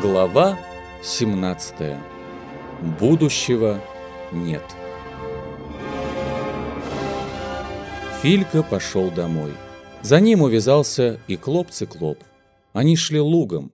Глава 17. Будущего нет. Филька пошел домой. За ним увязался и Клоп-циклоп. Они шли лугом.